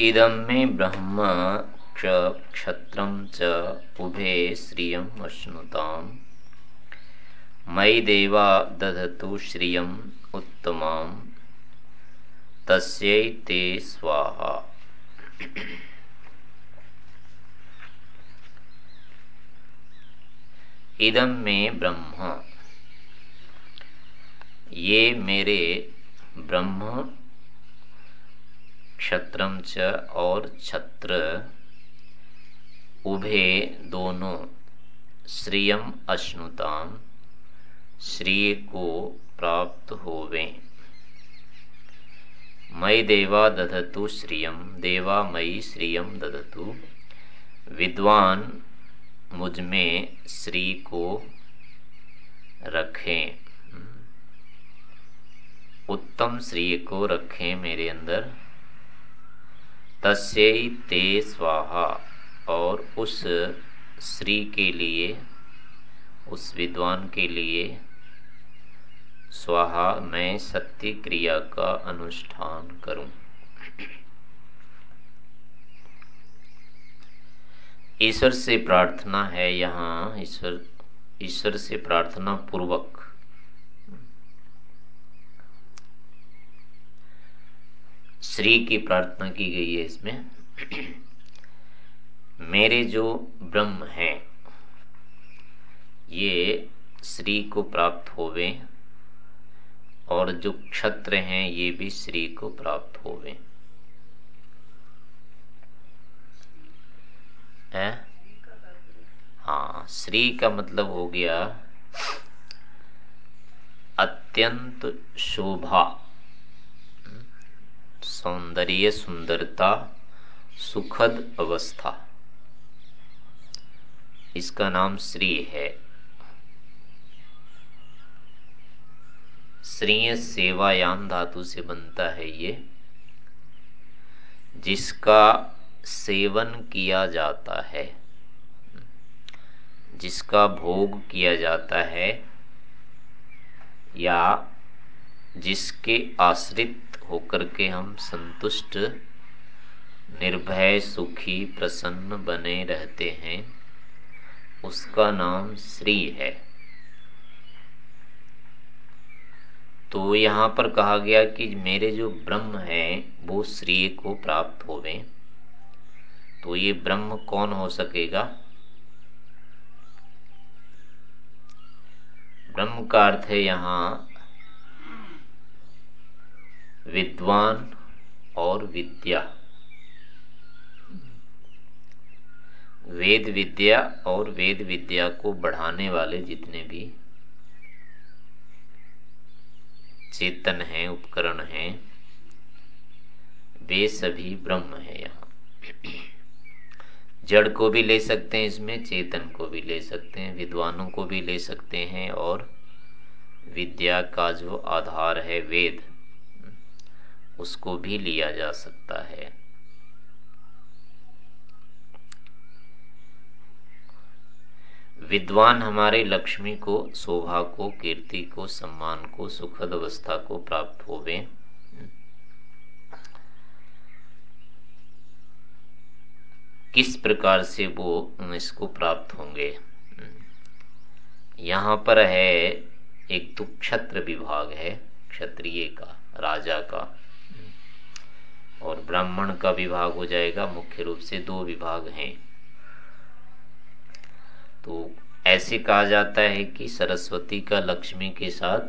इदम मे ब्रह्म च क्षत्रम च उभे श्रियम अश्नुताम। मयि देवा दधतु श्रियम उत्तमाम। तस्यै ते स्वाहा। इदम में ब्रह्म। ये मेरे ब्रह्म क्षत्रम च और छत्र। उभे दोनों श्रियम अश्नुताम श्री को प्राप्त होवे। मई देवा दधतु श्रियम देवा मई श्रियम दधतु। विद्वान मुझमें श्री को रखें। उत्तम श्री को रखें मेरे अंदर। तस्य ते स्वाहा। और उस श्री के लिए, उस विद्वान के लिए, स्वाहा, मैं सत्य क्रिया का अनुष्ठान करूँ। ईश्वर से प्रार्थना है यहाँ। ईश्वर ईश्वर से प्रार्थना पूर्वक श्री की प्रार्थना की गई है इसमें। मेरे जो ब्रह्म है, ये श्री को प्राप्त होवे और जो क्षत्र हैं, ये भी श्री को प्राप्त होवे। है? हाँ श्री का मतलब हो गया अत्यंत शोभा। सौंदर्य सुंदरता सुखद अवस्था। इसका नाम श्री है। श्रीय सेवायान धातु से बनता है ये, जिसका सेवन किया जाता है, जिसका भोग किया जाता है या जिसके आश्रित होकर के हम संतुष्ट, निर्भय, सुखी, प्रसन्न बने रहते हैं। उसका नाम श्री है। तो यहाँ पर कहा गया कि मेरे जो ब्रह्म है, वो श्री को प्राप्त होवे। तो ये ब्रह्म कौन हो सकेगा? ब्रह्म का अर्थ है यहाँ विद्वान और विद्या। वेद विद्या और वेद विद्या को बढ़ाने वाले जितने भी चेतन हैं, उपकरण हैं, वे सभी ब्रह्म हैं यहाँ। जड़ को भी ले सकते हैं इसमें, चेतन को भी ले सकते हैं, विद्वानों को भी ले सकते हैं और विद्या का जो आधार है वेद उसको भी लिया जा सकता है। विद्वान हमारे लक्ष्मी को, शोभा को, कीर्ति को, सम्मान को, सुखद अवस्था को प्राप्त होवे। किस प्रकार से वो इसको प्राप्त होंगे? यहाँ पर है, एक तो क्षत्र विभाग है, क्षत्रिय का, राजा का। और ब्राह्मण का विभाग हो जाएगा, मुख्य रूप से दो विभाग हैं। तो ऐसे कहा जाता है कि सरस्वती का लक्ष्मी के साथ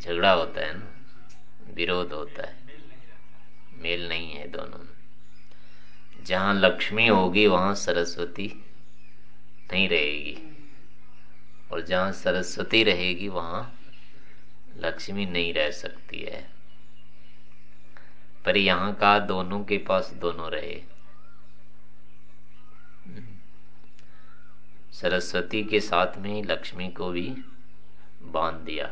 झगड़ा होता है ना? विरोध होता है। मेल नहीं है दोनों में। जहाँ लक्ष्मी होगी, वहाँ सरस्वती नहीं रहेगी। और जहाँ सरस्वती रहेगी, वहाँ लक्ष्मी नहीं रह सकती है। पर यहाँ का दोनों के पास दोनों रहे। सरस्वती के साथ में लक्ष्मी को भी बाँध दिया।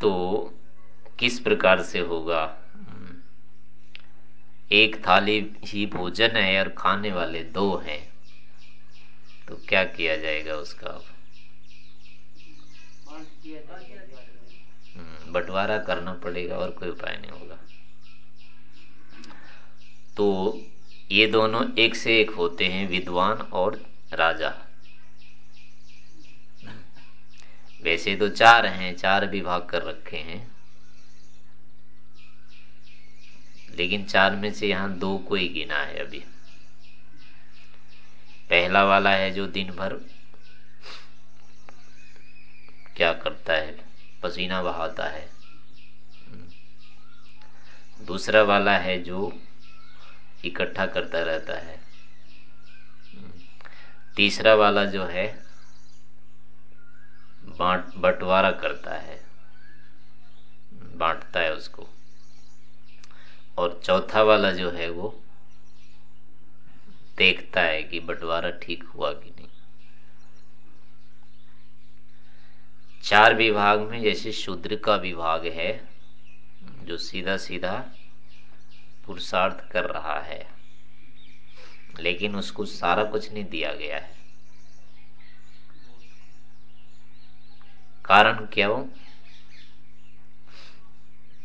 तो किस प्रकार से होगा? एक थाली ही भोजन है और खाने वाले दो हैं। तो क्या किया जाएगा उसका? हम्म, बंटवारा करना पड़ेगा और कोई उपाय नहीं होगा। तो ये दोनों एक से एक होते हैं, विद्वान और राजा। वैसे तो चार हैं, चार विभाग कर रखे हैं। लेकिन चार में से यहाँ दो को ही गिना है अभी। पहला वाला है जो दिन भर क्या करता है। पसीना बहाता है। दूसरा वाला है जो इकट्ठा करता रहता है। तीसरा वाला जो है, बांट, बंटवारा करता है। बांटता है उसको। और चौथा वाला जो है वो देखता है कि बंटवारा ठीक हुआ कि चार विभाग में जैसे शूद्र का विभाग है, जो सीधा सीधा पुरुषार्थ कर रहा है, लेकिन उसको सारा कुछ नहीं दिया गया है। कारण क्या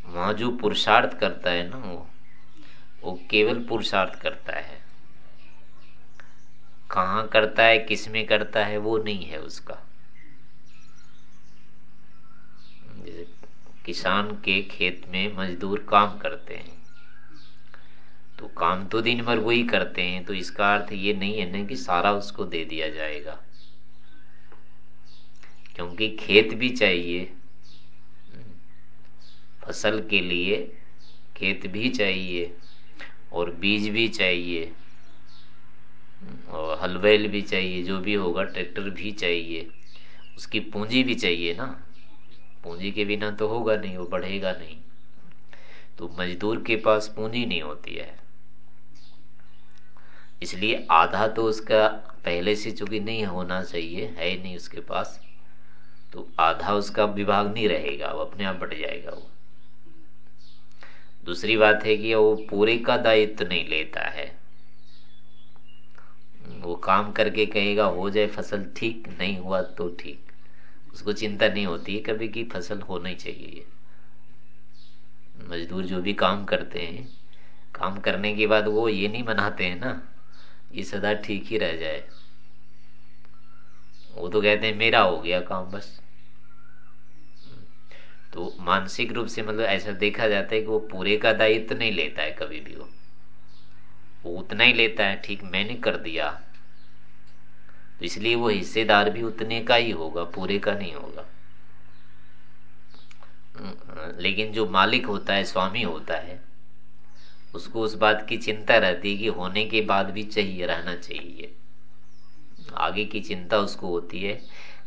वहाँ जो पुरुषार्थ करता है ना वो वो केवल पुरुषार्थ करता है। कहाँ करता है, किसमें करता है, वो नहीं है उसका जैसे किसान के खेत में मजदूर काम करते हैं। तो काम तो दिन भर वही करते हैं तो इसका अर्थ ये नहीं है ना कि सारा उसको दे दिया जाएगा। क्योंकि खेत भी चाहिए, फ़सल के लिए खेत भी चाहिए और बीज भी चाहिए, और हलवेल भी चाहिए, जो भी होगा, ट्रैक्टर भी चाहिए, उसकी पूंजी भी चाहिए ना। पूंजी के बिना तो होगा नहीं, वो बढ़ेगा नहीं। तो मजदूर के पास पूंजी नहीं होती है। इसलिए आधा तो उसका पहले से चूँकि नहीं होना चाहिए, है नहीं उसके पास तो आधा उसका विभाग नहीं रहेगा, वो अपने आप बढ़ जाएगा वो। दूसरी बात है कि वो पूरे का दायित्व तो नहीं लेता है। वो काम करके कहेगा, हो जाए फ़सल ठीक, नहीं हुआ तो ठीक। उसको चिंता नहीं होती है कभी की फ़सल होना चाहिए मजदूर जो भी काम करते हैं, काम करने के बाद वो ये नहीं मनाते हैं ना, ये सदा ठीक ही रह जाए। वो तो कहते हैं, मेरा हो गया काम बस। तो मानसिक रूप से मतलब ऐसा देखा जाता है कि वो पूरे का दायित्व नहीं लेता है कभी भी वो। वो उतना ही लेता है, ठीक, मैंने कर दिया तो इसलिए वो हिस्सेदार भी उतने का ही होगा, पूरे का नहीं होगा। लेकिन जो मालिक होता है, स्वामी होता है, उसको उस बात की चिंता रहती है कि होने के बाद भी चाहिए, रहना चाहिए। आगे की चिंता उसको होती है,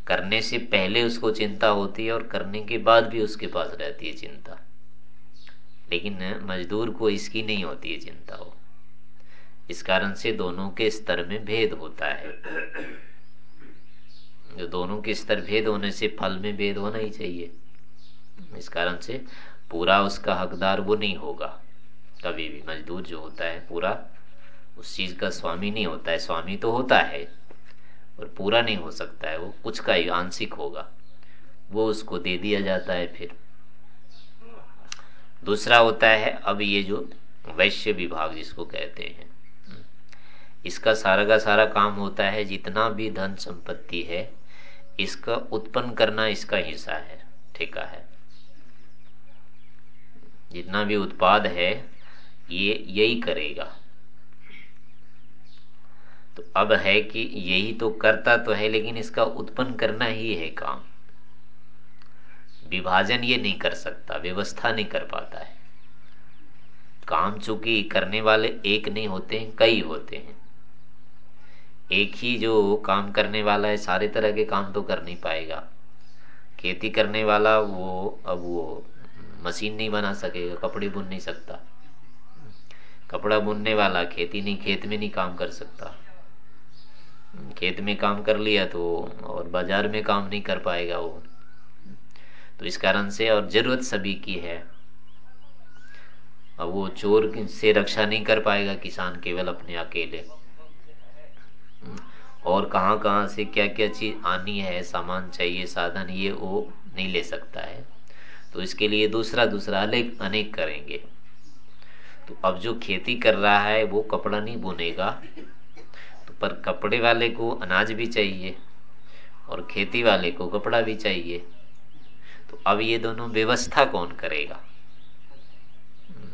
करने से पहले उसको चिंता होती है और करने के बाद भी उसके पास रहती है चिंता। लेकिन मजदूर को इसकी नहीं होती है चिंता हो इस कारण से दोनों के स्तर में भेद होता है। जो दोनों के स्तर भेद होने से फल में भेद होना ही चाहिए। इस कारण से पूरा उसका हकदार वो नहीं होगा। कभी भी मजदूर जो होता है, पूरा उस चीज़ का स्वामी नहीं होता है। स्वामी तो होता है और पूरा नहीं हो सकता है। वो कुछ का ही आंशिक होगा। वो उसको दे दिया जाता है फिर। दूसरा होता है, अब ये जो वैश्य विभाग जिसको कहते हैं, इसका सारा का सारा काम होता है। जितना भी धन संपत्ति है इसका उत्पन्न करना इसका हिस्सा है, ठेका है। जितना भी उत्पाद है, ये यही करेगा। तो अब है कि यही तो करता तो है, लेकिन इसका उत्पन्न करना ही है काम। विभाजन ये नहीं कर सकता, व्यवस्था नहीं कर पाता है। काम चूँकि करने वाले एक नहीं होते हैं, कई होते हैं। एक ही जो काम करने वाला है, सारे तरह के काम तो कर नहीं पाएगा। खेती करने वाला वो अब वो मशीन नहीं बना सकेगा, कपड़े बुन नहीं सकता। कपड़ा बुनने वाला खेती नहीं, खेत में नहीं काम कर सकता। खेत में काम कर लिया तो और बाज़ार में काम नहीं कर पाएगा वो। तो इस कारण से और ज़रूरत सभी की है। अब वो चोर से रक्षा नहीं कर पाएगा किसान केवल अपने अकेले। और कहाँ कहाँ से क्या क्या चीज़ आनी है, सामान चाहिए, साधन, ये, वो नहीं ले सकता है। तो इसके लिए दूसरा दूसरा अलग अनेक करेंगे। तो अब जो खेती कर रहा है, वो कपड़ा नहीं बुनेगा। तो पर कपड़े वाले को अनाज भी चाहिए और खेती वाले को कपड़ा भी चाहिए। तो अब ये दोनों व्यवस्था कौन करेगा?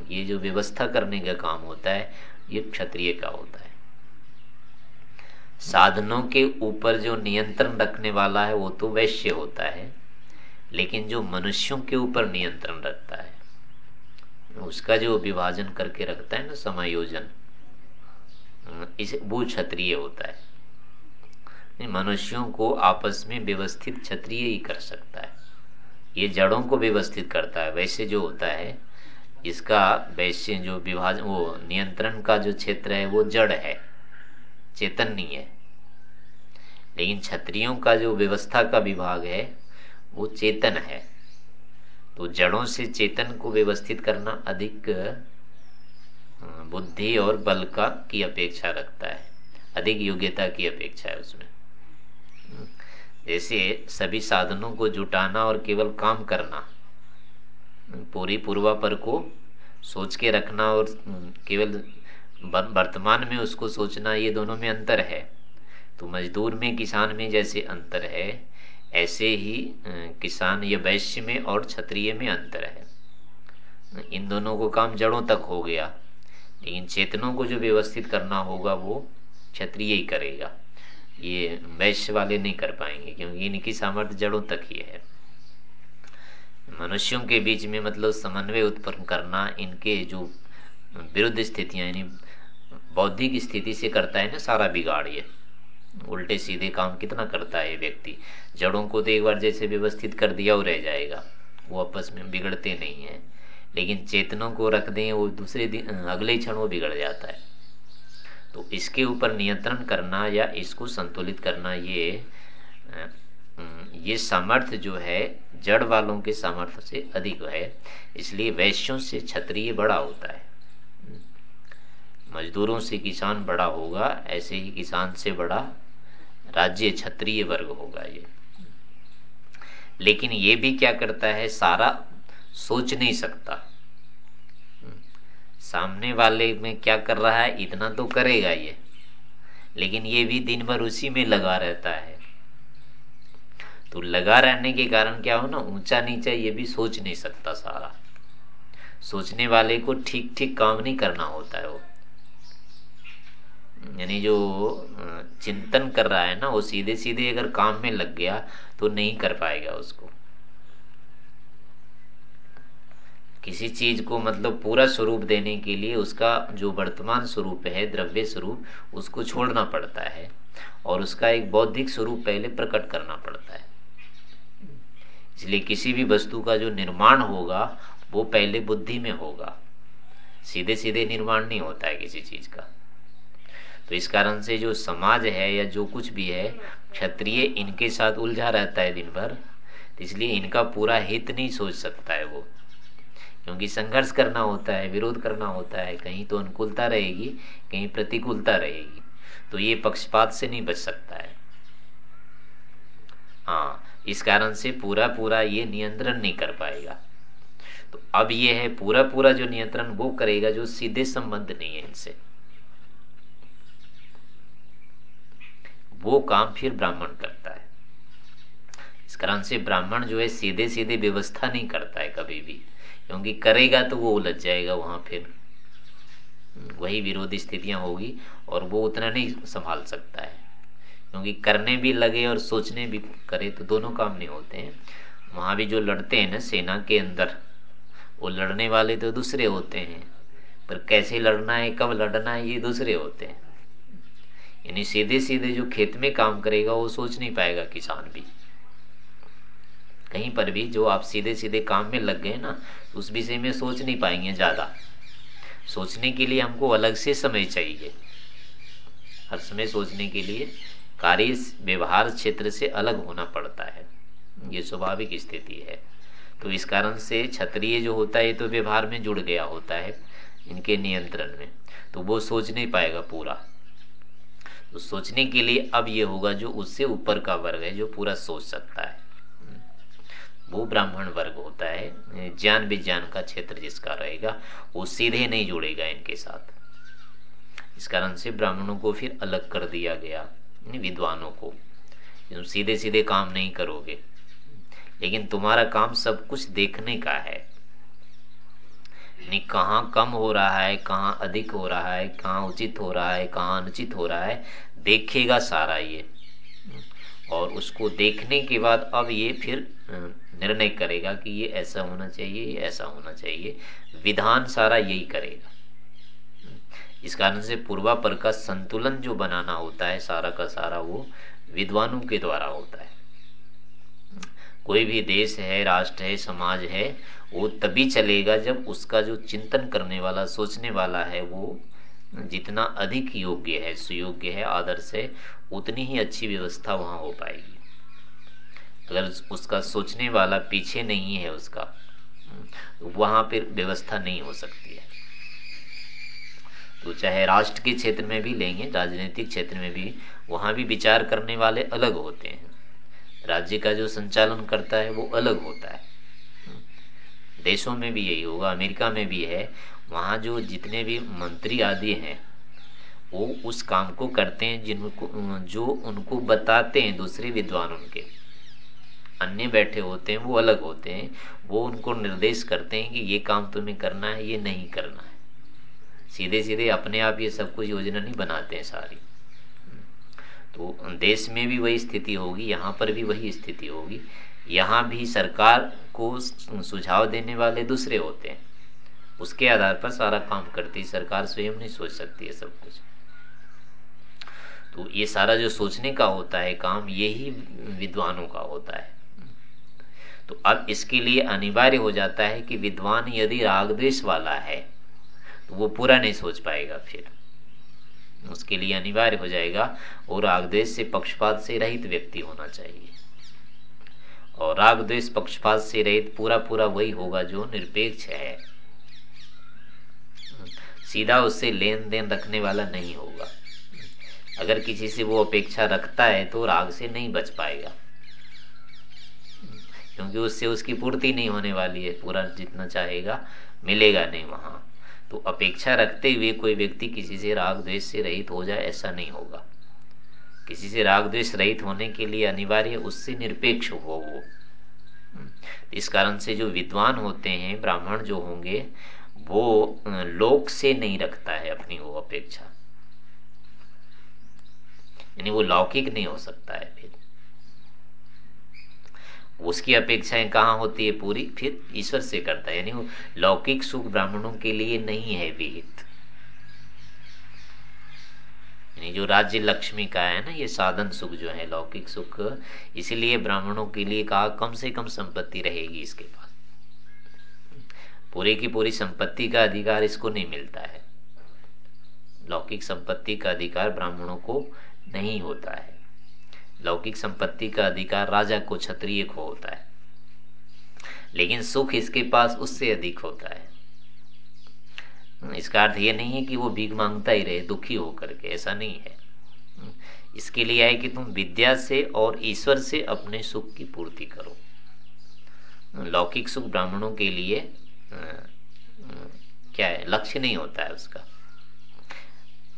ये जो व्यवस्था करने का काम होता है, ये क्षत्रिय का होता है। साधनों के ऊपर जो नियंत्रण रखने वाला है, वो तो वैश्य होता है, लेकिन जो मनुष्यों के ऊपर नियंत्रण रखता है, उसका जो विभाजन करके रखता है ना समायोजन, इसे वो क्षत्रिय होता है। मनुष्यों को आपस में व्यवस्थित क्षत्रिय ही कर सकता है। ये जड़ों को व्यवस्थित करता है वैसे जो होता है इसका वैश्य जो विभाजन, वो नियंत्रण का जो क्षेत्र है, वो जड़ है। चेतन नहीं है। लेकिन क्षत्रियों का जो व्यवस्था का विभाग है, वो चेतन है। तो जड़ों से चेतन को व्यवस्थित करना अधिक बुद्धि और बल का की अपेक्षा रखता है। अधिक योग्यता की अपेक्षा है उसमें। जैसे सभी साधनों को जुटाना और केवल काम करना, पूरी पूर्वापर को सोच के रखना और केवल वर्तमान में उसको सोचना ये दोनों में अंतर है। तो मजदूर में, किसान में जैसे अंतर है, ऐसे ही किसान या वैश्य में और क्षत्रिय में अंतर है। इन दोनों को काम जड़ों तक हो गया, लेकिन चेतनों को जो व्यवस्थित करना होगा वो क्षत्रिय ही करेगा। ये वैश्य वाले नहीं कर पाएँगे, क्योंकि इनकी सामर्थ्य जड़ों तक ही है। मनुष्यों के बीच में मतलब समन्वय उत्पन्न करना, इनके जो विरुद्ध स्थितियाँ, यानी बौद्धिक स्थिति से करता है ना सारा बिगाड़ ये। उल्टे सीधे काम कितना करता है व्यक्ति। जड़ों को तो एक बार जैसे व्यवस्थित कर दिया वो रह जाएगा। वो आपस में बिगड़ते नहीं है। लेकिन चेतनों को रख दें, वो दूसरे दिन, अगले क्षण वो बिगड़ जाता है। तो इसके ऊपर नियंत्रण करना या इसको संतुलित करना ये ये सामर्थ्य जो है, जड़ वालों के सामर्थ्य से अधिक है। इसलिए वैश्यों से क्षत्रिय बड़ा होता है। मजदूरों से किसान बड़ा होगा, ऐसे ही किसान से बड़ा राज्य क्षत्रिय वर्ग होगा ये। लेकिन ये भी क्या करता है, सारा सोच नहीं सकता। सामने वाले में क्या कर रहा है, इतना तो करेगा ये। लेकिन ये भी दिन भर उसी में लगा रहता है। तो लगा रहने के कारण क्या हो ना, ऊँचा नीचा ये भी सोच नहीं सकता सारा। सोचने वाले को ठीक ठीक काम नहीं करना होता है वो। यानी जो चिंतन कर रहा है ना, वो सीधे सीधे अगर काम में लग गया तो नहीं कर पाएगा उसको। किसी चीज़ को मतलब पूरा स्वरूप देने के लिए उसका जो वर्तमान स्वरूप है, द्रव्य स्वरूप, उसको छोड़ना पड़ता है और उसका एक बौद्धिक स्वरूप पहले प्रकट करना पड़ता है। इसलिए किसी भी वस्तु का जो निर्माण होगा, वो पहले बुद्धि में होगा। सीधे सीधे निर्माण नहीं होता है किसी चीज़ का। तो इस कारण से जो समाज है या जो कुछ भी है, क्षत्रिय इनके साथ उलझा रहता है दिन भर तो इसलिए इनका पूरा हित नहीं सोच सकता है वो। क्योंकि संघर्ष करना होता है, विरोध करना होता है, कहीं तो अनुकूलता रहेगी, कहीं प्रतिकूलता रहेगी। तो ये पक्षपात से नहीं बच सकता है। हाँ इस कारण से पूरा पूरा ये नियंत्रण नहीं कर पाएगा। तो अब ये है पूरा पूरा जो नियंत्रण वो करेगा जो सीधे संबंध नहीं है इनसे। वो काम फिर ब्राह्मण करता है। इस कारण से ब्राह्मण जो है सीधे सीधे व्यवस्था नहीं करता है कभी भी। क्योंकि करेगा तो वो उलझ जाएगा वहाँ फिर। वही विरोधी स्थितियाँ होगी और वो उतना नहीं संभाल सकता है। क्योंकि करने भी लगे और सोचने भी करे तो दोनों काम नहीं होते हैं। वहाँ भी जो लड़ते हैं ना सेना के अंदर, वो लड़ने वाले तो दूसरे होते हैं। पर कैसे लड़ना है, कब लड़ना है, ये दूसरे होते हैं। यानी सीधे सीधे जो खेत में काम करेगा, वो सोच नहीं पाएगा किसान भी। कहीं पर भी जो आप सीधे सीधे काम में लग गए ना उस विषय में सोच नहीं पाएँगे ज़्यादा। सोचने के लिए हमको अलग से समय चाहिए। हर समय सोचने के लिए कार्य व्यवहार क्षेत्र से अलग होना पड़ता है। ये स्वाभाविक स्थिति है। तो इस कारण से क्षत्रिय जो होता है तो व्यवहार में जुड़ गया होता है, इनके नियंत्रण में। तो वो सोच नहीं पाएगा पूरा। तो सोचने के लिए अब ये होगा जो उससे ऊपर का वर्ग है, जो पूरा सोच सकता है। वो ब्राह्मण वर्ग होता है। ज्ञान विज्ञान का क्षेत्र जिसका रहेगा, वो सीधे नहीं जुड़ेगा इनके साथ। इस कारण से ब्राह्मणों को फिर अलग कर दिया गया विद्वानों को। तुम सीधे सीधे काम नहीं करोगे। लेकिन तुम्हारा काम सब कुछ देखने का है। कहाँ कम हो रहा है, कहाँ अधिक हो रहा है, कहाँ उचित हो रहा है, कहाँ अनुचित हो रहा है, देखेगा सारा ये। और उसको देखने के बाद अब ये फिर निर्णय करेगा कि ये ऐसा होना चाहिए, ये ऐसा होना चाहिए। विधान सारा यही करेगा। इस कारण से पूर्वापर का संतुलन जो बनाना होता है, सारा का सारा वो विद्वानों के द्वारा होता है। कोई भी देश है, राष्ट्र है, समाज है, वो तभी चलेगा जब उसका जो चिंतन करने वाला, सोचने वाला है, वो जितना अधिक योग्य है, सुयोग्य है, आदर्श है, उतनी ही अच्छी व्यवस्था वहाँ हो पाएगी। अगर उसका सोचने वाला पीछे नहीं है उसका, वहाँ पर व्यवस्था नहीं हो सकती है। तो चाहे राष्ट्र के क्षेत्र में भी लेंगे, राजनीतिक क्षेत्र में भी, वहाँ भी विचार करने वाले अलग होते हैं। राज्य का जो संचालन करता है, वो अलग होता है। देशों में भी यही होगा, अमेरिका में भी है। वहाँ जो जितने भी मंत्री आदि हैं, वो उस काम को करते हैं जिनको, जो उनको बताते हैं दूसरे विद्वान उनके अन्य बैठे होते हैं, वो अलग होते हैं। वो उनको निर्देश करते हैं कि ये काम तुम्हें करना है, ये नहीं करना है। सीधे सीधे अपने आप ये सब कुछ योजना नहीं बनाते हैं सारी। तो देश में भी वही स्थिति होगी, यहाँ पर भी वही स्थिति होगी। यहाँ भी सरकार को सुझाव देने वाले दूसरे होते हैं। उसके आधार पर सारा काम करती है सरकार, स्वयं नहीं सोच सकती है सब कुछ। तो ये सारा जो सोचने का होता है काम, यही विद्वानों का होता है। तो अब इसके लिए अनिवार्य हो जाता है कि विद्वान यदि रागद्वेश वाला है तो वो पूरा नहीं सोच पाएगा फिर। उसके लिए अनिवार्य हो जाएगा और राग रागद्वेश से पक्षपात से रहित व्यक्ति होना चाहिए। और राग द्वेष पक्षपात से रहित पूरा पूरा वही होगा जो निरपेक्ष है। सीधा उससे लेन देन रखने वाला नहीं होगा। अगर किसी से वो अपेक्षा रखता है तो राग से नहीं बच पाएगा। क्योंकि उससे उसकी पूर्ति नहीं होने वाली है, पूरा जितना चाहेगा, मिलेगा नहीं वहाँ। तो अपेक्षा रखते हुए कोई व्यक्ति किसी से राग द्वेष से रहित हो जाए, ऐसा नहीं होगा। किसी से राग द्वेष रहित होने के लिए अनिवार्य उससे निरपेक्ष हो वो। इस कारण से जो विद्वान होते हैं, ब्राह्मण जो होंगे, वो लोक से नहीं रखता है अपनी वो अपेक्षा। यानी वो लौकिक नहीं हो सकता है फिर। उसकी अपेक्षाएँ कहाँ होती है पूरी? फिर ईश्वर से करता है, यानी लौकिक सुख ब्राह्मणों के लिए नहीं है विहित। यानी जो राज्य लक्ष्मी का है ना, ये साधन सुख जो है, लौकिक सुख, इसीलिए ब्राह्मणों के लिए कहा कम से कम संपत्ति रहेगी इसके पास। पूरी की पूरी संपत्ति का अधिकार इसको नहीं मिलता है। लौकिक संपत्ति का अधिकार ब्राह्मणों को नहीं होता है। लौकिक संपत्ति का अधिकार राजा को क्षत्रिय को होता है। लेकिन सुख इसके पास उससे अधिक होता है। इसका अर्थ ये नहीं है कि वो भीख माँगता ही रहे, दुखी होकर के, ऐसा नहीं है। इसके लिए है कि तुम विद्या से और ईश्वर से अपने सुख की पूर्ति करो। लौकिक सुख ब्राह्मणों के लिए क्या है, लक्ष्य नहीं होता है उसका।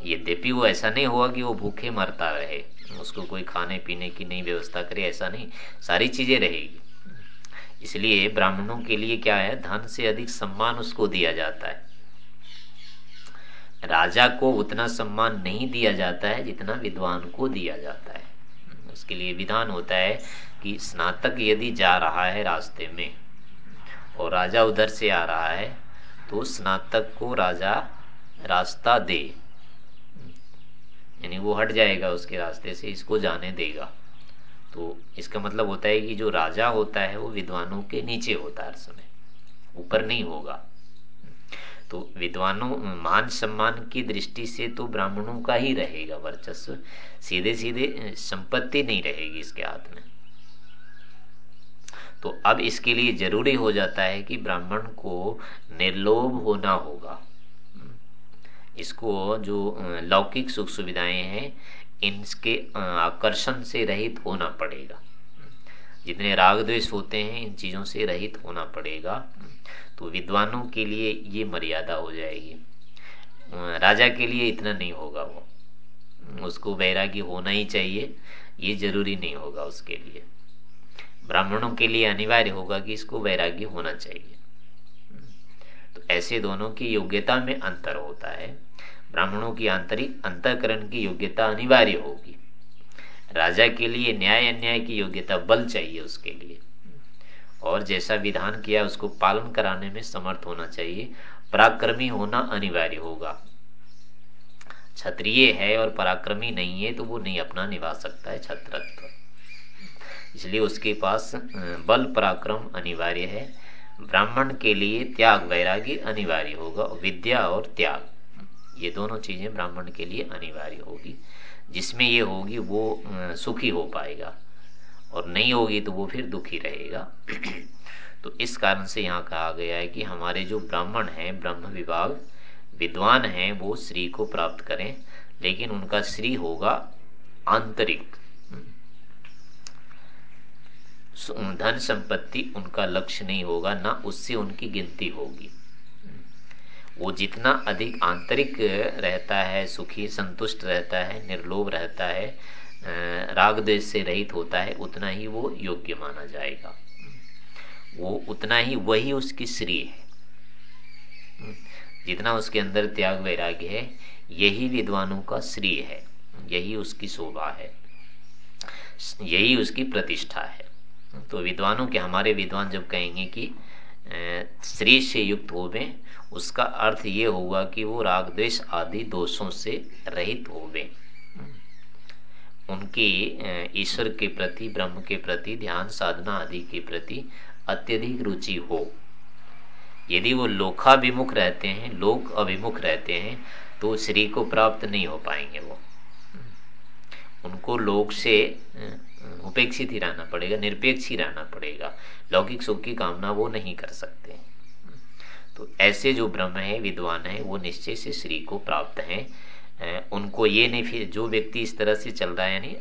यद्यपि वो ऐसा नहीं हुआ कि वो भूखे मरता रहे। उसको कोई खाने पीने की नहीं व्यवस्था करे, ऐसा नहीं। सारी चीज़ें रहेगी। इसलिए ब्राह्मणों के लिए क्या है? धन से अधिक सम्मान उसको दिया जाता है। राजा को उतना सम्मान नहीं दिया जाता है जितना विद्वान को दिया जाता है। उसके लिए विधान होता है कि स्नातक यदि जा रहा है रास्ते में और राजा उधर से आ रहा है तो स्नातक को राजा रास्ता दे। यानी वो हट जाएगा उसके रास्ते से, इसको जाने देगा। तो इसका मतलब होता है कि जो राजा होता है, वो विद्वानों के नीचे होता है हर समय, ऊपर नहीं होगा। तो विद्वानों, मान सम्मान की दृष्टि से तो ब्राह्मणों का ही रहेगा वर्चस्व सीधे सीधे संपत्ति नहीं रहेगी इसके हाथ में। तो अब इसके लिए ज़रूरी हो जाता है कि ब्राह्मण को निर्लोभ होना होगा। इसको जो लौकिक सुख सुविधाएँ हैं, इनके आकर्षण से रहित होना पड़ेगा। जितने राग द्वेष होते हैं, इन चीज़ों से रहित होना पड़ेगा। तो विद्वानों के लिए ये मर्यादा हो जाएगी। राजा के लिए इतना नहीं होगा वो। उसको वैरागी होना ही चाहिए, ये ज़रूरी नहीं होगा उसके लिए। ब्राह्मणों के लिए अनिवार्य होगा कि इसको वैराग्य होना चाहिए। ऐसे दोनों की योग्यता में अंतर होता है। ब्राह्मणों की आंतरिक अंतकरण की योग्यता अनिवार्य होगी। राजा के लिए न्याय अन्याय की योग्यता बल चाहिए उसके लिए। और जैसा विधान किया उसको पालन कराने में समर्थ होना चाहिए। पराक्रमी होना अनिवार्य होगा। क्षत्रिय है और पराक्रमी नहीं है तो वो नहीं अपना निभा सकता है छत्रत्व इसलिए उसके पास बल पराक्रम अनिवार्य है। ब्राह्मण के लिए त्याग वैरागी अनिवार्य होगा, विद्या और त्याग। ये दोनों चीज़ें ब्राह्मण के लिए अनिवार्य होगी। जिसमें ये होगी, वो सुखी हो पाएगा। और नहीं होगी तो वो फिर दुखी रहेगा। तो इस कारण से यहाँ कहा गया है कि हमारे जो ब्राह्मण हैं, ब्रह्म विभाग, विद्वान हैं, वो श्री को प्राप्त करें। लेकिन उनका श्री होगा आंतरिक। धन संपत्ति उनका लक्ष्य नहीं होगा, ना उससे उनकी गिनती होगी। वो जितना अधिक आंतरिक रहता है, सुखी, संतुष्ट रहता है, निर्लोभ रहता है राग देश से रहित होता है, उतना ही वो योग्य माना जाएगा। वो उतना ही वही उसकी श्री है। जितना उसके अंदर त्याग वैराग्य है, यही विद्वानों का श्री है, यही उसकी शोभा है, यही उसकी प्रतिष्ठा है। तो विद्वानों के, हमारे विद्वान जब कहेंगे कि श्री से युक्त हो में उसका अर्थ ये होगा कि वो राग द्वेष आदि दोषों से रहित हो गए उनकी ईश्वर के प्रति, ब्रह्म के प्रति, ध्यान साधना आदि के प्रति अत्यधिक रुचि हो। यदि वो लोकाभिमुख रहते हैं, लोक अभिमुख रहते हैं तो श्री को प्राप्त नहीं हो पाएँगे वो। उनको लोक से उपेक्षित ही रहना पड़ेगा, निरपेक्ष ही रहना पड़ेगा। लौकिक सुख की कामना वो नहीं कर सकते। तो ऐसे जो ब्रह्म है, विद्वान है, वो निश्चय से श्री को प्राप्त है। उनको ये नहीं फिर जो व्यक्ति इस तरह से चल रहा है, यानी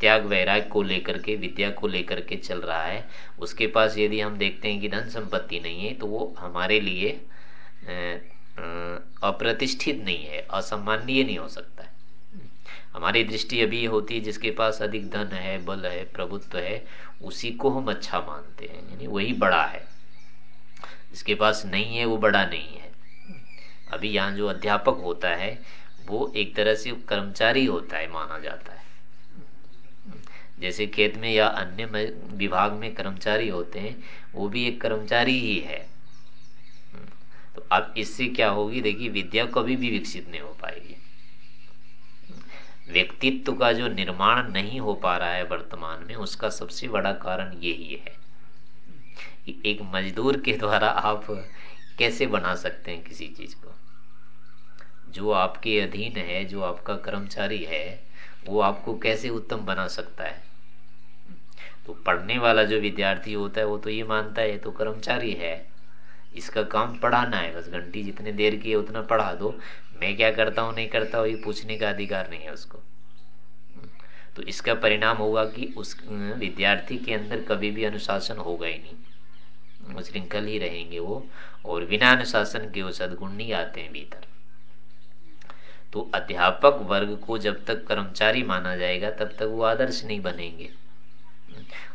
त्याग वैराग को लेकर के, विद्या को लेकर के चल रहा है, उसके पास यदि हम देखते हैं कि धन संपत्ति नहीं है तो वो हमारे लिए अप्रतिष्ठित नहीं है, असम्माननीय नहीं हो सकता है। हमारी दृष्टि अभी होती है जिसके पास अधिक धन है, बल है, प्रभुत्व है, उसी को हम अच्छा मानते हैं, यानी वही बड़ा है। जिसके पास नहीं है, वो बड़ा नहीं है। अभी यहाँ जो अध्यापक होता है, वो एक तरह से कर्मचारी होता है, माना जाता है। जैसे खेत में या अन्य विभाग में कर्मचारी होते हैं, वो भी एक कर्मचारी ही है। तो अब इससे क्या होगी? देखिए, विद्या कभी भी विकसित नहीं हो पाएगी। व्यक्तित्व का जो निर्माण नहीं हो पा रहा है वर्तमान में, उसका सबसे बड़ा कारण यही है कि एक मजदूर के द्वारा आप कैसे बना सकते हैं किसी चीज़ को? जो आपके अधीन है, जो आपका कर्मचारी है, वो आपको कैसे उत्तम बना सकता है? तो पढ़ने वाला जो विद्यार्थी होता है, वो तो ये मानता है तो कर्मचारी है। इसका काम पढ़ाना है, बस घंटी जितने देर की है, उतना पढ़ा दो। मैं क्या करता हूँ, नहीं करता हूँ, ये पूछने का अधिकार नहीं है उसको। तो इसका परिणाम होगा कि उस विद्यार्थी के अंदर कभी भी अनुशासन होगा ही नहीं। श्रृंखल ही रहेंगे वो, और बिना अनुशासन के वो सदगुण नहीं आते हैं भीतर। तो अध्यापक वर्ग को जब तक कर्मचारी माना जाएगा, तब तक वो आदर्श नहीं बनेंगे।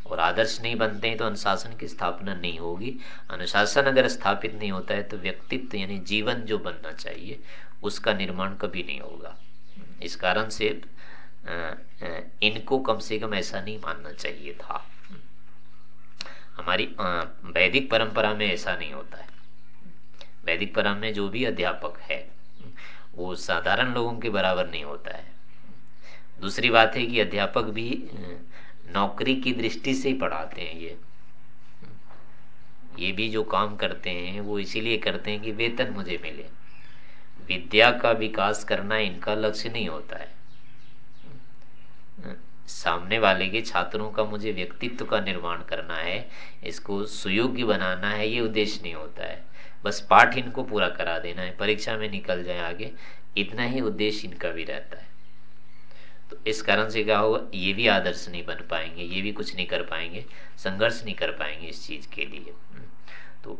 और आदर्श नहीं बनते हैं तो अनुशासन की स्थापना नहीं होगी। अनुशासन अगर स्थापित नहीं होता है तो व्यक्तित्व यानी जीवन जो बनना चाहिए उसका निर्माण कभी नहीं होगा। इस कारण से इनको कम से कम ऐसा नहीं मानना चाहिए था। हमारी वैदिक परंपरा में ऐसा नहीं होता है। वैदिक परंपरा में जो भी अध्यापक है, वो साधारण लोगों के बराबर नहीं होता है। दूसरी बात है कि अध्यापक भी नौकरी की दृष्टि से ही पढ़ाते हैं ये। ये भी जो काम करते हैं, वो इसीलिए करते हैं कि वेतन मुझे मिले। विद्या का विकास करना इनका लक्ष्य नहीं होता है। सामने वाले के छात्रों का मुझे व्यक्तित्व का निर्माण करना है, इसको सुयोग्य बनाना है, ये उद्देश्य नहीं होता है। बस पाठ इनको पूरा करा देना है, परीक्षा में निकल जाए आगे, इतना ही उद्देश्य इनका भी रहता है। तो इस कारण से क्या होगा, ये भी आदर्श नहीं बन पाएँगे, ये भी कुछ नहीं कर पाएँगे, संघर्ष नहीं कर पाएँगे इस चीज़ के लिए। तो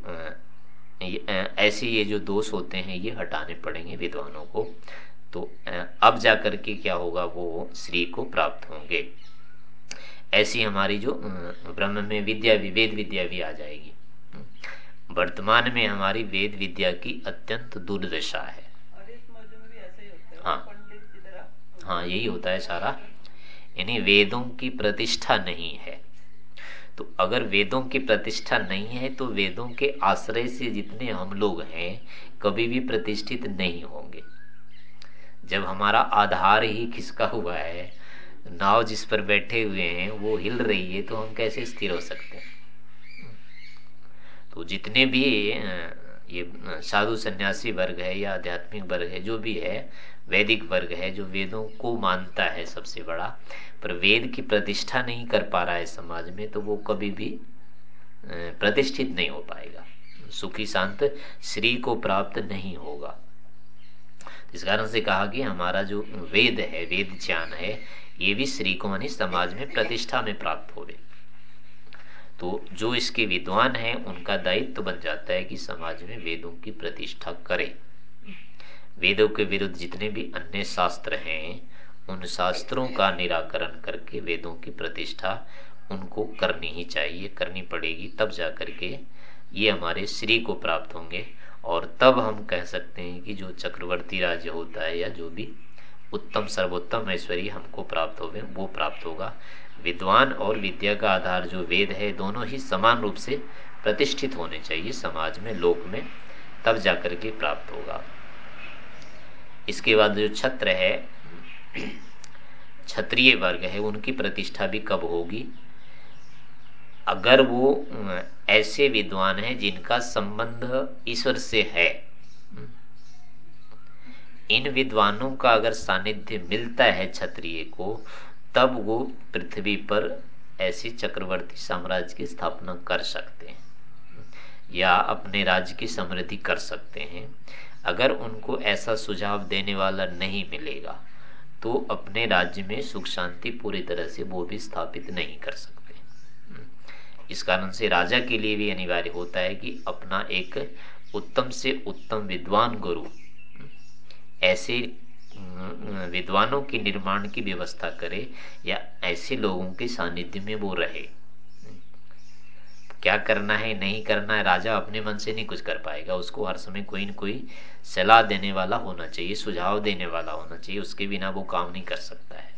ऐसे ये जो दोष होते हैं ये हटाने पड़ेंगे विद्वानों को। तो अब जाकर के क्या होगा वो श्री को प्राप्त होंगे। ऐसी हमारी जो ब्रह्म में विद्या विवेद विद्या भी आ जाएगी। वर्तमान में हमारी वेद विद्या की अत्यंत दुर्दशा है। हाँ हाँ यही होता है सारा। यानी वेदों की प्रतिष्ठा नहीं है। तो अगर वेदों की प्रतिष्ठा नहीं है तो वेदों के आश्रय से जितने हम लोग हैं, कभी भी प्रतिष्ठित नहीं होंगे। जब हमारा आधार ही खिसका हुआ है, नाव जिस पर बैठे हुए हैं, वो हिल रही है तो हम कैसे स्थिर हो सकते हैं? तो जितने भी ये साधु सन्यासी वर्ग है या आध्यात्मिक वर्ग है, जो भी है वैदिक वर्ग है जो वेदों को मानता है सबसे बड़ा, पर वेद की प्रतिष्ठा नहीं कर पा रहा है समाज में तो वो कभी भी प्रतिष्ठित नहीं हो पाएगा। सुखी शांत श्री को प्राप्त नहीं होगा। इस कारण से कहा कि हमारा जो वेद है, वेद ज्ञान है, ये भी श्री को मानी समाज में प्रतिष्ठा में प्राप्त हो तो जो इसके विद्वान हैं, उनका दायित्व तो बन जाता है कि समाज में वेदों की प्रतिष्ठा करे। वेदों के विरुद्ध जितने भी अन्य शास्त्र हैं, उन शास्त्रों का निराकरण करके वेदों की प्रतिष्ठा उनको करनी ही चाहिए, करनी पड़ेगी, तब जा करके ये हमारे श्री को प्राप्त होंगे। और तब हम कह सकते हैं कि जो चक्रवर्ती राज्य होता है या जो भी उत्तम, सर्वोत्तम ऐश्वर्य हमको प्राप्त हो वो प्राप्त होगा। विद्वान और विद्या का आधार जो वेद है, दोनों ही समान रूप से प्रतिष्ठित होने चाहिए समाज में, लोक में, तब जाकर के प्राप्त होगा। इसके बाद जो छत्र है, क्षत्रिय वर्ग है, उनकी प्रतिष्ठा भी कब होगी? अगर वो ऐसे विद्वान है जिनका संबंध ईश्वर से है, इन विद्वानों का अगर सानिध्य मिलता है क्षत्रिय को, तब वो पृथ्वी पर ऐसी चक्रवर्ती साम्राज्य की स्थापना कर सकते हैं या अपने राज्य की समृद्धि कर सकते हैं। अगर उनको ऐसा सुझाव देने वाला नहीं मिलेगा तो अपने राज्य में सुख शांति पूरी तरह से वो भी स्थापित नहीं कर सकते। इस कारण से राजा के लिए भी अनिवार्य होता है कि अपना एक उत्तम से उत्तम विद्वान गुरु, ऐसे विद्वानों के निर्माण की व्यवस्था करे या ऐसे लोगों के सानिध्य में वो रहे। क्या करना है, नहीं करना है, राजा अपने मन से नहीं कुछ कर पाएगा। उसको हर समय कोई न कोई सलाह देने वाला होना चाहिए, सुझाव देने वाला होना चाहिए। उसके बिना वो काम नहीं कर सकता है।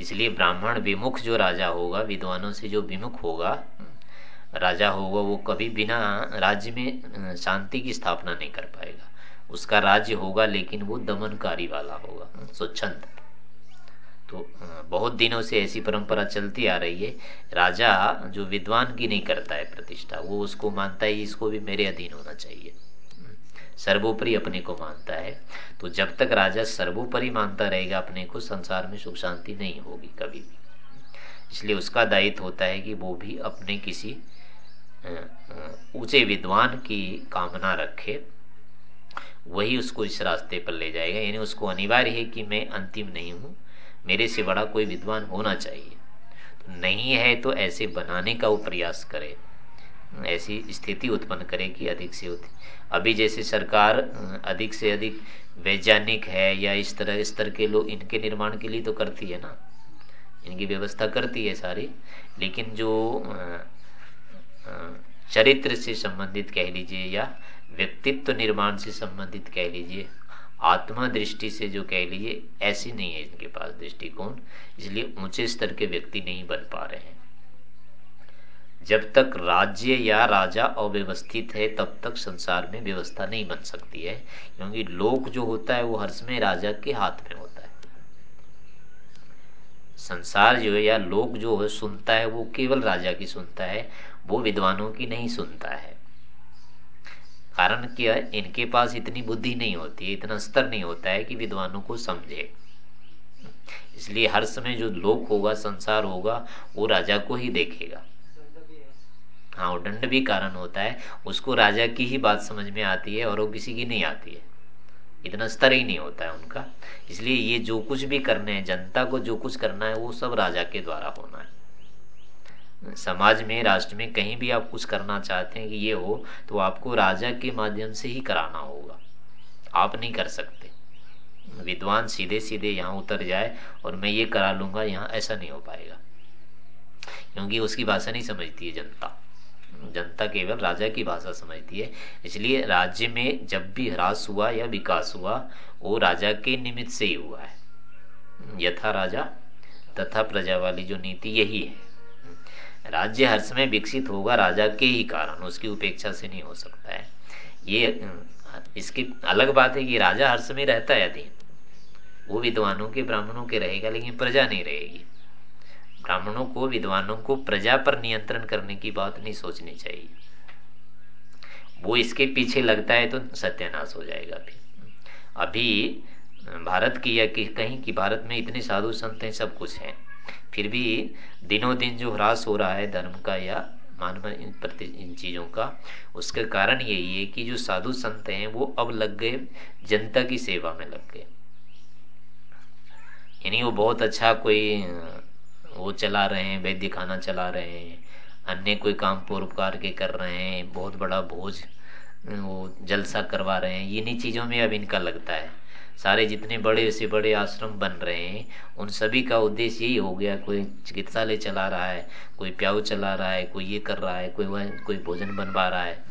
इसलिए ब्राह्मण विमुख जो राजा होगा, विद्वानों से जो विमुख होगा, राजा होगा, वो कभी बिना राज्य में शांति की स्थापना नहीं कर पाएगा। उसका राज्य होगा, लेकिन वो दमनकारी वाला होगा, स्वच्छंद। तो बहुत दिनों से ऐसी परंपरा चलती आ रही है। राजा जो विद्वान की नहीं करता है प्रतिष्ठा, वो उसको मानता है, इसको भी मेरे अधीन होना चाहिए। सर्वोपरि अपने को मानता है। तो जब तक राजा सर्वोपरि मानता रहेगा, अपने को संसार में सुख शांति नहीं होगी कभी भी। इसलिए उसका दायित्व होता है कि वो भी अपने किसी ऊँचे विद्वान की कामना रखे। वही उसको इस रास्ते पर ले जाएगा। यानी उसको अनिवार्य है कि मैं अंतिम नहीं हूँ। मेरे से बड़ा कोई विद्वान होना चाहिए। तो नहीं है तो ऐसे बनाने का वो प्रयास करे। ऐसी स्थिति उत्पन्न करे कि अधिक से अधिक अभी जैसे सरकार, अधिक से अधिक वैज्ञानिक है या इस तरह स्तर के लोग इनके निर्माण के लिए तो करती है ना। इनकी व्यवस्था करती है सारी। लेकिन जो चरित्र से संबंधित कह लीजिए या व्यक्तित्व निर्माण से संबंधित कह लीजिए आत्मा दृष्टि से जो कह लीजिए, ऐसी नहीं है इनके पास दृष्टिकोण, इसलिए ऊँचे स्तर के व्यक्ति नहीं बन पा रहे हैं। जब तक राज्य या राजा अव्यवस्थित है, तब तक संसार में व्यवस्था नहीं बन सकती है, क्योंकि लोक जो होता है, वो हर समय राजा के हाथ में होता है। संसार जो है या लोक जो है सुनता है, वो केवल राजा की सुनता है, वो विद्वानों की नहीं सुनता है। कारण क्या है? इनके पास इतनी बुद्धि नहीं होती इतना स्तर नहीं होता है कि विद्वानों को समझे। इसलिए हर समय जो लोक होगा, संसार होगा, वो राजा को ही देखेगा। हाँ वो दंड भी कारण होता है। उसको राजा की ही बात समझ में आती है और वो किसी की नहीं आती है। इतना स्तर ही नहीं होता है उनका। इसलिए ये जो कुछ भी करने हैं, जनता को जो कुछ करना है, वो सब राजा के द्वारा होना है। समाज में, राष्ट्र में कहीं भी आप कुछ करना चाहते हैं कि ये हो तो आपको राजा के माध्यम से ही कराना होगा। आप नहीं कर सकते। विद्वान सीधे सीधे यहाँ उतर जाए और मैं ये करा लूँगा, यहाँ ऐसा नहीं हो पाएगा। क्योंकि उसकी भाषा नहीं समझती है जनता। जनता केवल राजा की भाषा समझती है। इसलिए राज्य में जब भी ह्रास हुआ या विकास हुआ, वो राजा के निमित्त से ही हुआ है। यथा राजा, तथा प्रजा वाली जो नीति, यही है। राज्य हर समय विकसित होगा, राजा के ही कारण, उसकी उपेक्षा से नहीं हो सकता है। ये इसकी अलग बात है कि राजा हर समय रहता है अधीन। वो विद्वानों के ब्राह्मणों के रहेगा, लेकिन प्रजा नहीं रहेगी। ब्राह्मणों को, विद्वानों को प्रजा पर नियंत्रण करने की बात नहीं सोचनी चाहिए। वो इसके पीछे लगता है तो सत्यानाश हो जाएगा फिर। अभी भारत की या कि, कहीं की, भारत में इतने साधु संत हैं, सब कुछ है। फिर भी दिनों दिन जो ह्रास हो रहा है धर्म का या मानव इन प्रति इन चीज़ों का, उसका कारण यही है कि जो साधु संत हैं, वो अब लग गए जनता की सेवा में लग गए। यानी वो बहुत अच्छा कोई, वो चला रहे हैं, वैद्य खाना चला रहे हैं, अन्य कोई काम परोपकार के कर रहे हैं, बहुत बड़ा भोज, वो जलसा करवा रहे हैं इन्हीं चीज़ों में अब इनका लगता है। सारे जितने बड़े से बड़े आश्रम बन रहे हैं, उन सभी का उद्देश्य यही हो गया, कोई चिकित्सालय चला रहा है, कोई प्याऊ चला रहा है, कोई ये कर रहा है, कोई वह, कोई भोजन बनवा रहा है।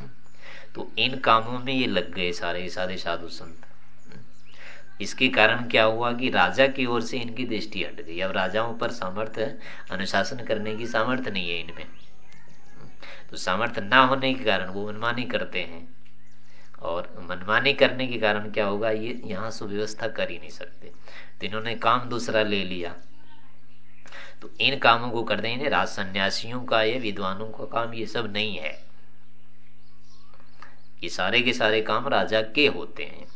तो इन कामों में ये लग गए सारे सारे साधु संत। इसके कारण क्या हुआ कि राजा की ओर से इनकी दृष्टि हट गई। अब राजाओं पर सामर्थ्य, अनुशासन करने की सामर्थ्य नहीं है इनमें। तो सामर्थ्य ना होने के कारण वो मनमानी करते हैं। और मनमानी करने के कारण क्या होगा, ये यहाँ सुव्यवस्था कर ही नहीं सकते। तो इन्होंने काम दूसरा ले लिया। तो इन कामों को करते हैं राज सन्यासियों का, ये विद्वानों का काम, ये सब नहीं है। ये सारे के सारे काम राजा के होते हैं।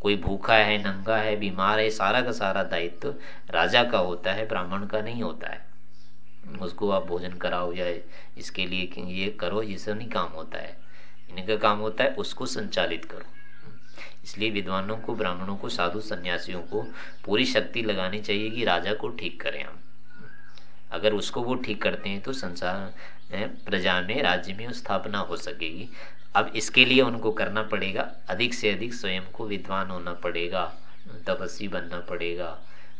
कोई भूखा है, नंगा है, बीमार है, सारा का सारा दायित्व राजा का होता है, ब्राह्मण का नहीं होता है। उसको आप भोजन कराओ या इसके लिए ये करो, ये सब नहीं काम होता है। इनका काम होता है, उसको संचालित करो। इसलिए विद्वानों को, ब्राह्मणों को, साधु सन्यासियों को पूरी शक्ति लगानी चाहिए कि राजा को ठीक करें हम। अगर उसको वो ठीक करते हैं तो संसार प्रजा में, राज्य में स्थापना हो सकेगी। अब इसके लिए उनको करना पड़ेगा, अधिक से अधिक स्वयं को विद्वान होना पड़ेगा, तपस्वी बनना पड़ेगा,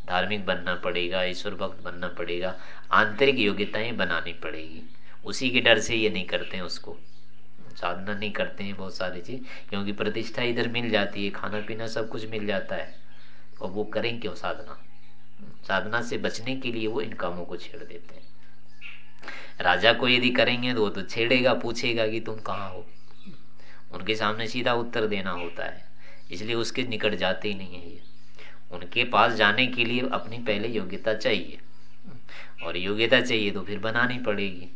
धार्मिक बनना पड़ेगा, ईश्वर भक्त बनना पड़ेगा, आंतरिक योग्यताएँ बनानी पड़ेगी। उसी के डर से ये नहीं करते हैं उसको। साधना नहीं करते हैं बहुत सारी चीज़, क्योंकि प्रतिष्ठा इधर मिल जाती है, खाना पीना सब कुछ मिल जाता है, और वो करें क्यों साधना? साधना से बचने के लिए वो इन कामों को छेड़ देते हैं। राजा को यदि करेंगे तो वो तो छेड़ेगा, पूछेगा कि तुम कहाँ हो? उनके सामने सीधा उत्तर देना होता है, इसलिए उसके निकट जाते ही नहीं है ये। उनके पास जाने के लिए अपनी पहले योग्यता चाहिए, और योग्यता चाहिए तो फिर बनानी पड़ेगी।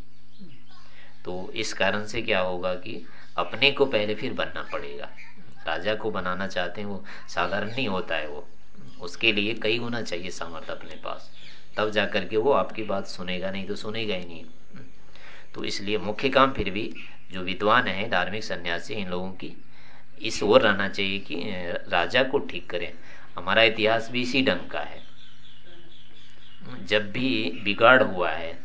तो इस कारण से क्या होगा कि अपने को पहले फिर बनना पड़ेगा। राजा को बनाना चाहते हैं, वो साधारण नहीं होता है वो। उसके लिए कई होना चाहिए सामर्थ्य अपने पास। तब जा करके वो आपकी बात सुनेगा, नहीं तो सुनेगा ही नहीं। तो इसलिए मुख्य काम फिर भी जो विद्वान है, धार्मिक सन्यासी इन लोगों की, इस ओर रहना चाहिए कि राजा को ठीक करें। हमारा इतिहास भी इसी ढंग का है। जब भी बिगाड़ हुआ है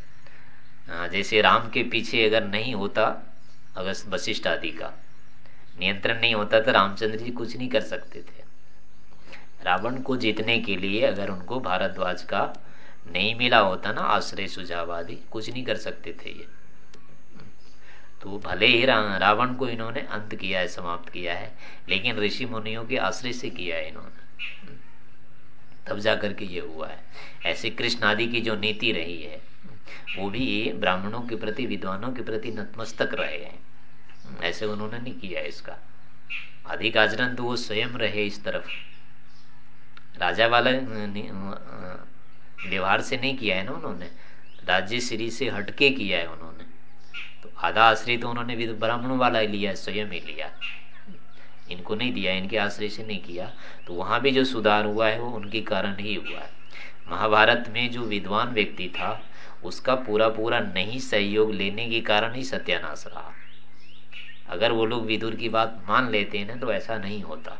जैसे राम के पीछे अगर नहीं होता, अगर वशिष्ठ आदि का नियंत्रण नहीं होता तो रामचंद्र जी कुछ नहीं कर सकते थे। रावण को जीतने के लिए अगर उनको भारद्वाज का नहीं मिला होता ना, आश्रय सुझाव आदि, कुछ नहीं कर सकते थे ये। तो भले ही रावण को इन्होंने अंत किया है, समाप्त किया है, लेकिन ऋषि मुनियों के आश्रय से किया है इन्होंने। तब जाकर के ये हुआ है। ऐसे कृष्ण आदि की जो नीति रही है वो भी ब्राह्मणों के प्रति, विद्वानों के प्रति नतमस्तक रहे हैं। ऐसे उन्होंने नहीं किया इसका। अधिक आचरण तो वो स्वयं रहे इस तरफ़। राजा वाला व्यवहार से नहीं किया है ना उन्होंने। राज्य श्री से हटके किया है उन्होंने। तो आधा आश्रय तो उन्होंने ब्राह्मण वाला ही लिया, स्वयं ही लिया। इनको नहीं दिया, इनके आश्रय से नहीं किया। तो वहाँ भी जो सुधार हुआ है, वो उनके कारण ही हुआ है। महाभारत में जो विद्वान व्यक्ति था उसका पूरा पूरा नहीं सहयोग लेने के कारण ही सत्यानाश रहा। अगर वो लोग विदुर की बात मान लेते हैं ना तो ऐसा नहीं होता।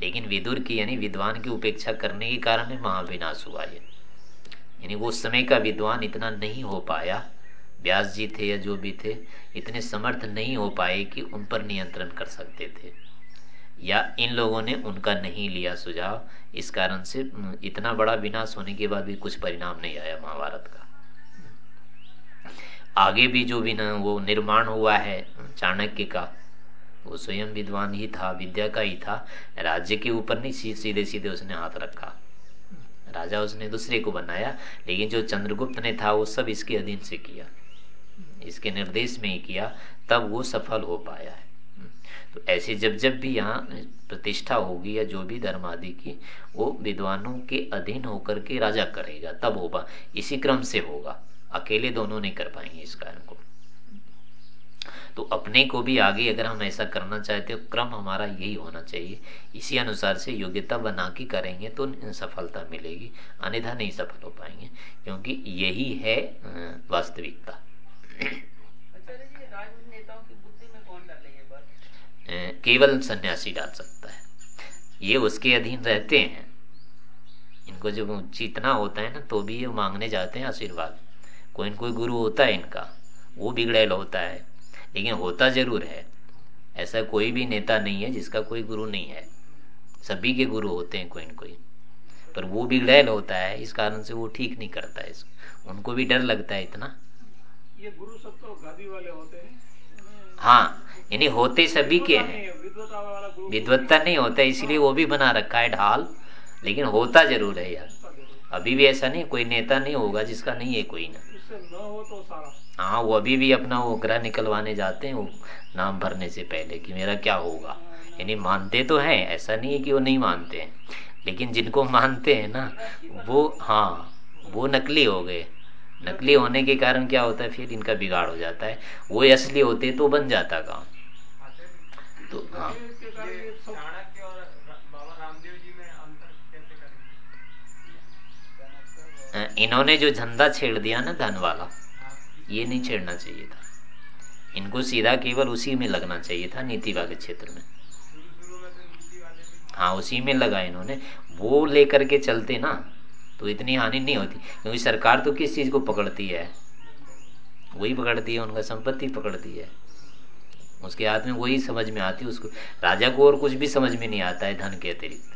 लेकिन विदुर की यानी विद्वान की उपेक्षा करने के कारण ही महाविनाश हुआ ये। यानी वो समय का विद्वान इतना नहीं हो पाया। व्यास जी थे या जो भी थे, इतने समर्थ नहीं हो पाए कि उन पर नियंत्रण कर सकते थे। या इन लोगों ने उनका नहीं लिया सुझाव, इस कारण से इतना बड़ा विनाश होने के बाद भी कुछ परिणाम नहीं आया महाभारत का। आगे भी जो भी वो निर्माण हुआ है चाणक्य का, वो स्वयं विद्वान ही था, विद्या का ही था। राज्य के ऊपर नहीं सीधे सीधे उसने हाथ रखा। राजा उसने दूसरे को बनाया, लेकिन जो चंद्रगुप्त ने था, वो सब इसके अधीन से किया। इसके निर्देश में ही किया, तब वो सफल हो पाया है। तो ऐसे जब जब भी यहाँ प्रतिष्ठा होगी या जो भी धर्म आदि की, वो विद्वानों के अधीन होकर के राजा करेगा, तब होगा। इसी क्रम से होगा। अकेले दोनों नहीं कर पाएँगे इस कार्य को। तो अपने को भी आगे अगर हम ऐसा करना चाहते हो क्रम हमारा यही होना चाहिए। इसी अनुसार से योग्यता बना के करेंगे तो सफलता मिलेगी। अन्यथा नहीं सफल हो पाएँगे, क्योंकि यही है वास्तविकता। केवल सन्यासी डाल सकता है। ये उसके अधीन रहते हैं। इनको जब जीतना होता है ना तो भी ये मांगने जाते हैं आशीर्वाद। कोई न कोई गुरु होता है इनका वो बिगड़ेल होता है। लेकिन होता ज़रूर है। ऐसा कोई भी नेता नहीं है जिसका कोई गुरु नहीं है। सभी के गुरु होते हैं कोई न कोई। पर वो बिगड़ैल होता है इस कारण से वो ठीक नहीं करता है। इसको उनको भी डर लगता है इतना। ये गुरु सब तो गादी वाले होते हैं? हाँ यानी होते सभी के हैं। विद्वत्ता नहीं होता, इसलिए वो भी बना रखा है ढाल, लेकिन होता ज़रूर है यार। अभी भी ऐसा नहीं, कोई नेता नहीं होगा जिसका नहीं है कोई ना। हाँ वो अभी भी अपना वो ग्रह निकलवाने जाते हैं, वो नाम भरने से पहले कि मेरा क्या होगा। यानी मानते तो हैं, ऐसा नहीं है कि वो नहीं मानते हैं। लेकिन जिनको मानते हैं ना, वो हाँ वो नकली हो गए। नकली होने के कारण क्या होता है, फिर इनका बिगाड़ हो जाता है। वो असली होते तो बन जाता काम। तो हाँ। इन्होंने जो झंडा छेड़ दिया ना धन वाला ये नहीं छेड़ना चाहिए था। इनको सीधा केवल उसी में लगना चाहिए था नीति वाले क्षेत्र में। हाँ उसी में लगा इन्होंने। वो लेकर के चलते ना तो इतनी हानि नहीं होती क्योंकि सरकार तो किस चीज़ को पकड़ती है? वही पकड़ती है उनका संपत्ति पकड़ती है। उसके हाथ में वही समझ में आती उसको राजा को और कुछ भी समझ में नहीं आता है धन के अतिरिक्त।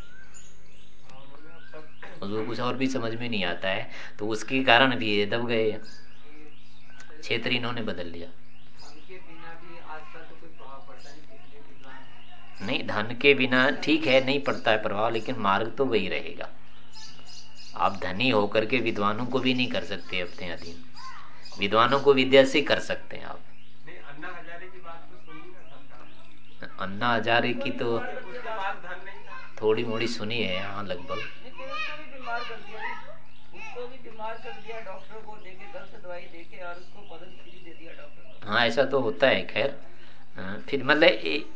उसको कुछ और भी समझ में नहीं आता है तो उसके कारण भी ये दब गए क्षेत्र इन्होंने बदल लिया। नहीं, धन के बिना ठीक है, नहीं पड़ता है प्रभाव, लेकिन मार्ग तो वही रहेगा। आप धनी होकर के विद्वानों को भी नहीं कर सकते अपने अधीन। विद्वानों को विद्या से कर सकते हैं आप। अन्ना हजारे की तो थोड़ी मोड़ी सुनी है यहाँ लगभग। हाँ ऐसा तो होता है, खैर। फिर मतलब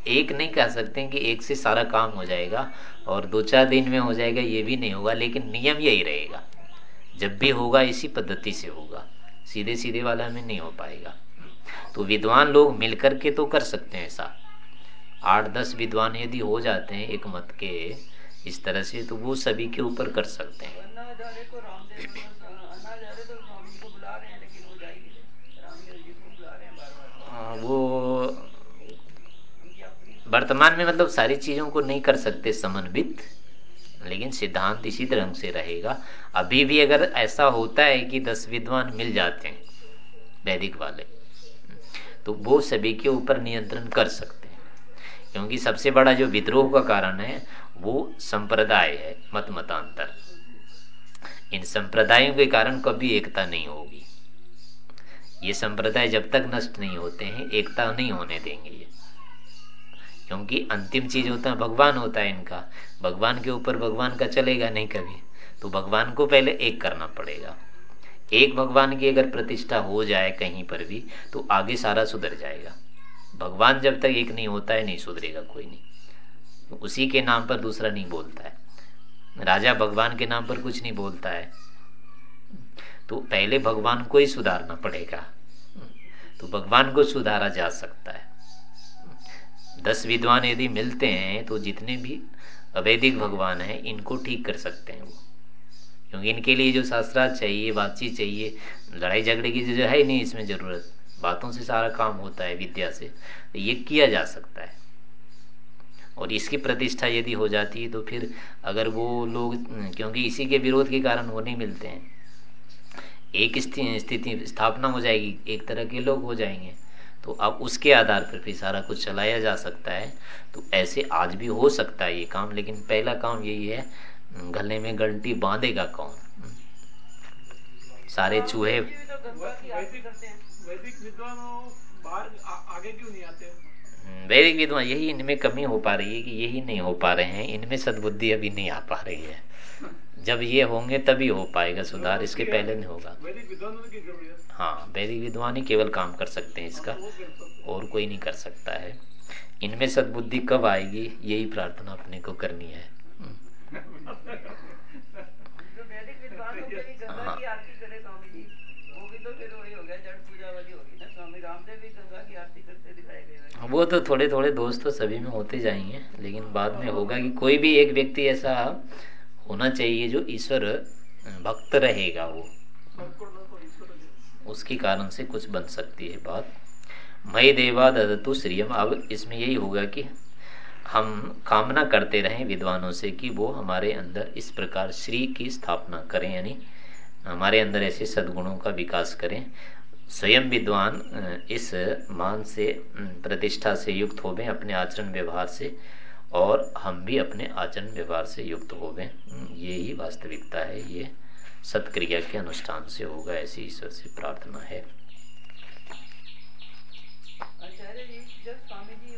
एक नहीं कह सकते कि एक से सारा काम हो जाएगा और दो चार दिन में हो जाएगा, ये भी नहीं होगा, लेकिन नियम यही रहेगा। जब भी होगा, इसी पद्धति से होगा। सीधे सीधे वाला में नहीं हो पाएगा। तो विद्वान लोग मिलकर के तो कर सकते हैं ऐसा। आठ दस विद्वान यदि हो जाते हैं एक मत के इस तरह से तो वो सभी के ऊपर कर सकते हैं। हाँ, वो वर्तमान में मतलब सारी चीज़ों को नहीं कर सकते समन्वित लेकिन सिद्धांत इसी तरह से रहेगा। अभी भी अगर ऐसा होता है कि दस विद्वान मिल जाते हैं वैदिक वाले तो वो सभी के ऊपर नियंत्रण कर सकते क्योंकि सबसे बड़ा जो विद्रोह का कारण है, वो संप्रदाय है, मत मतांतर। इन संप्रदायों के कारण कभी एकता नहीं होगी। ये संप्रदाय जब तक नष्ट नहीं होते हैं, एकता नहीं होने देंगे ये। क्योंकि अंतिम चीज़ होता है, भगवान होता है इनका। भगवान के ऊपर भगवान का चलेगा नहीं कभी। तो भगवान को पहले एक करना पड़ेगा। एक भगवान की अगर प्रतिष्ठा हो जाए कहीं पर भी तो आगे सारा सुधर जाएगा। भगवान जब तक एक नहीं होता है, नहीं सुधरेगा कोई नहीं। उसी के नाम पर दूसरा नहीं बोलता है। राजा भगवान के नाम पर कुछ नहीं बोलता है। तो पहले भगवान को ही सुधारना पड़ेगा। तो भगवान को सुधारा जा सकता है। दस विद्वान यदि मिलते हैं तो जितने भी अवैधिक भगवान हैं, इनको ठीक कर सकते हैं वो। क्योंकि इनके लिए जो शास्त्रार्थ चाहिए, बातचीत चाहिए लड़ाई झगड़े की जो ही नहीं इसमें ज़रूरत। बातों से सारा काम होता है, विद्या से। तो ये किया जा सकता है। और इसकी प्रतिष्ठा यदि हो जाती तो फिर अगर वो लोग, क्योंकि इसी के विरोध के कारण वो नहीं मिलते हैं। एक स्थिति स्थापना हो जाएगी, एक तरह के लोग हो जाएँगे। तो अब उसके आधार पर फिर सारा कुछ चलाया जा सकता है। तो ऐसे आज भी हो सकता है ये काम, लेकिन पहला काम यही है, गले में घंटी बांधेगा कौन? सारे चूहे वैदिक विद्वानों बाहर आगे क्यों नहीं आते? हम्म, वैदिक विद्वान यही इनमें कमी हो पा रही है कि यही नहीं हो पा रहे हैं। इनमें सदबुद्धि अभी नहीं आ पा रही है। जब ये होंगे तभी हो पाएगा सुधार इसके पहले नहीं होगा। वैदिक विद्वानों की ज़रूरत हाँ? वैदिक विद्वान ही केवल काम कर सकते हैं इसका। और कोई नहीं कर सकता है। इनमें सदबुद्धि कब आएगी यही प्रार्थना अपने को करनी है। हाँ। वो तो थोड़े थोड़े दोस्त तो सभी में होते जाएँगे लेकिन बाद में होगा कि कोई भी एक व्यक्ति ऐसा होना चाहिए जो ईश्वर भक्त रहेगा वो। उसके कारण से कुछ बन सकती है बात। मई देवा दत्तु श्रीयम। अब इसमें यही होगा कि हम कामना करते रहें विद्वानों से कि वो हमारे अंदर इस प्रकार श्री की स्थापना करें यानी हमारे अंदर ऐसे सद्गुणों का विकास करें। स्वयं विद्वान इस मान से प्रतिष्ठा से युक्त हो अपने आचरण व्यवहार से, और हम भी अपने आचरण व्यवहार से युक्त हो गए। ये ही वास्तविकता है, ये सत्क्रिया के अनुष्ठान से होगा, ऐसी ईश्वर से प्रार्थना है। आचार्य जी, जब स्वामी जी